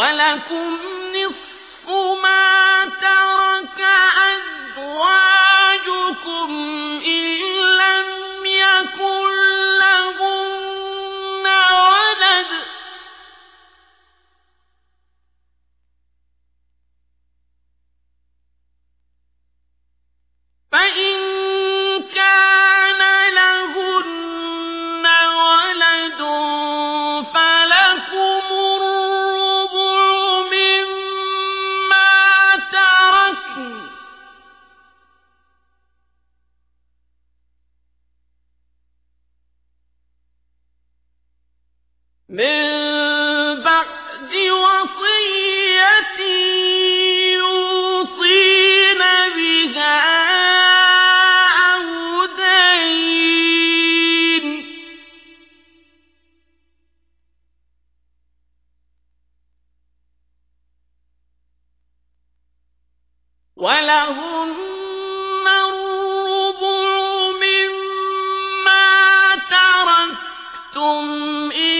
ولكم نصف ما ترك أزواجكم إن ولهم الربع مما تركتم إن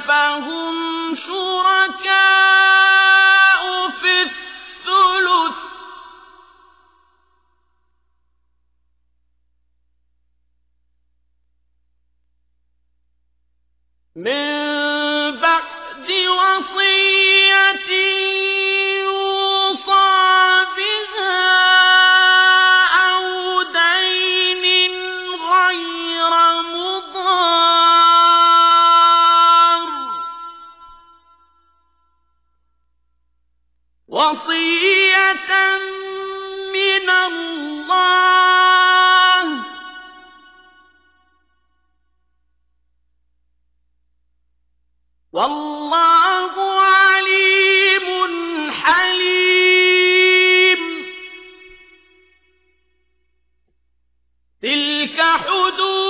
فهم شركاء في الثلث. من من الله. والله عليم حليم. تلك حدود